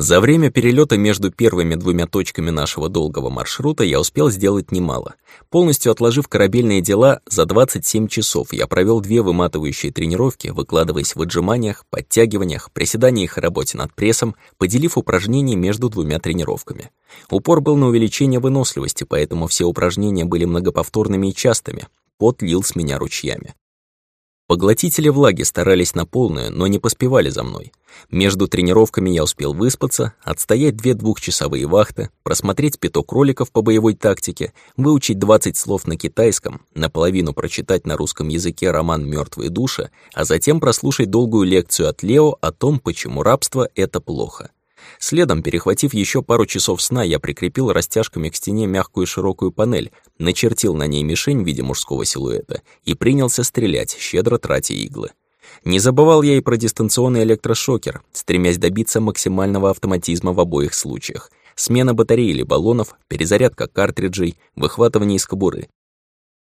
За время перелета между первыми двумя точками нашего долгого маршрута я успел сделать немало. Полностью отложив корабельные дела, за 27 часов я провел две выматывающие тренировки, выкладываясь в отжиманиях, подтягиваниях, приседаниях и работе над прессом, поделив упражнения между двумя тренировками. Упор был на увеличение выносливости, поэтому все упражнения были многоповторными и частыми. Пот лил с меня ручьями. Поглотители влаги старались на полную, но не поспевали за мной. Между тренировками я успел выспаться, отстоять две двухчасовые вахты, просмотреть пяток роликов по боевой тактике, выучить 20 слов на китайском, наполовину прочитать на русском языке роман «Мёртвые души», а затем прослушать долгую лекцию от Лео о том, почему рабство — это плохо. Следом, перехватив еще пару часов сна, я прикрепил растяжками к стене мягкую широкую панель, начертил на ней мишень в виде мужского силуэта и принялся стрелять, щедро тратя иглы. Не забывал я и про дистанционный электрошокер, стремясь добиться максимального автоматизма в обоих случаях. Смена батареи или баллонов, перезарядка картриджей, выхватывание из кобуры.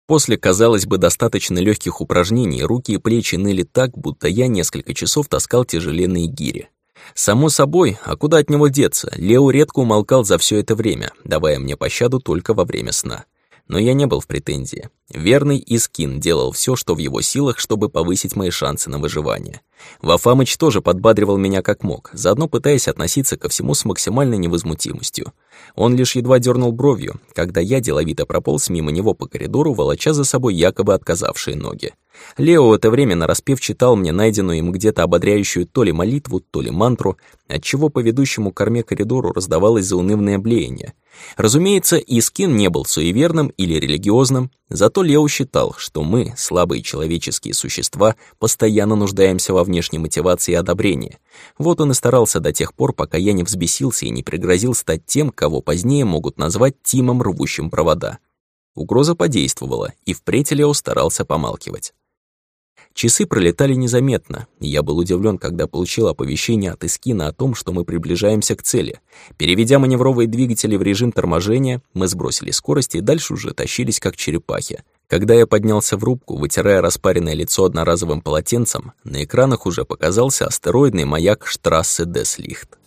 После, казалось бы, достаточно легких упражнений руки и плечи ныли так, будто я несколько часов таскал тяжеленные гири. Само собой, а куда от него деться, Лео редко умолкал за все это время, давая мне пощаду только во время сна. Но я не был в претензии. Верный Искин делал все, что в его силах, чтобы повысить мои шансы на выживание. Вафамыч тоже подбадривал меня как мог, заодно пытаясь относиться ко всему с максимальной невозмутимостью. Он лишь едва дернул бровью, когда я деловито прополз мимо него по коридору, волоча за собой якобы отказавшие ноги. Лео в это время нараспев читал мне найденную им где-то ободряющую то ли молитву, то ли мантру, отчего по ведущему корме коридору раздавалось заунывное блеяние. Разумеется, Искин не был суеверным или религиозным, зато Лео считал, что мы, слабые человеческие существа, постоянно нуждаемся во внешней мотивации и одобрении. Вот он и старался до тех пор, пока я не взбесился и не пригрозил стать тем, кого позднее могут назвать Тимом, рвущим провода. Угроза подействовала, и впредь Лео старался помалкивать. Часы пролетали незаметно, и я был удивлен, когда получил оповещение от Искина о том, что мы приближаемся к цели. Переведя маневровые двигатели в режим торможения, мы сбросили скорость и дальше уже тащились как черепахи. Когда я поднялся в рубку, вытирая распаренное лицо одноразовым полотенцем, на экранах уже показался астероидный маяк Штрассе Деслихт.